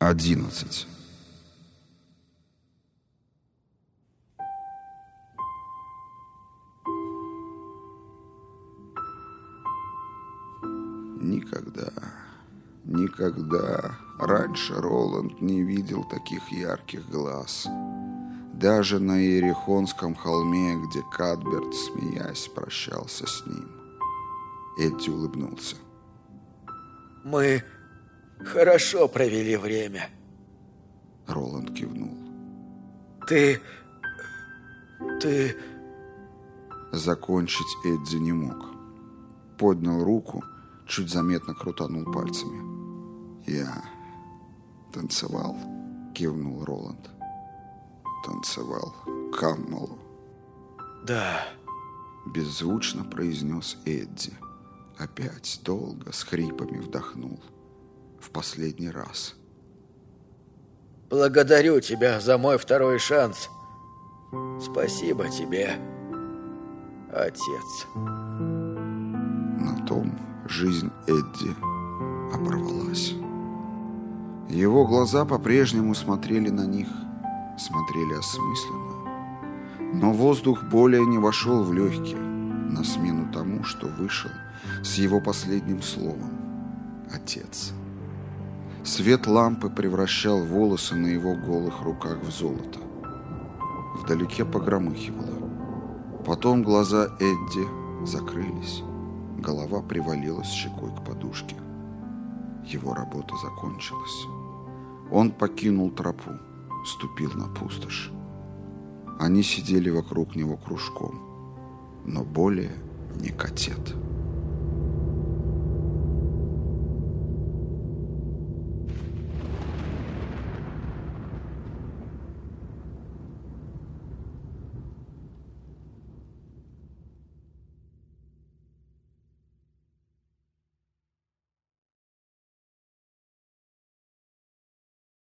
11. Никогда, никогда раньше Роланд не видел таких ярких глаз. Даже на Иерихонском холме, где Кадберт, смеясь, прощался с ним. Эдди улыбнулся. «Мы хорошо провели время». Роланд кивнул. «Ты... ты...» Закончить Эдди не мог. Поднял руку, чуть заметно крутанул пальцами. «Я танцевал», — кивнул Роланд. «Танцевал Каммалу». «Да», — беззвучно произнес Эдди. Опять долго с хрипами вдохнул. В последний раз. «Благодарю тебя за мой второй шанс. Спасибо тебе, отец». На том жизнь Эдди оборвалась. Его глаза по-прежнему смотрели на них, смотрели осмысленно. Но воздух более не вошел в легкие, на смену тому, что вышел с его последним словом «Отец». Свет лампы превращал волосы на его голых руках в золото. Вдалеке погромыхивало. Потом глаза Эдди закрылись. Голова привалилась щекой к подушке. Его работа закончилась. Он покинул тропу, ступил на пустошь. Они сидели вокруг него кружком, но более не котет.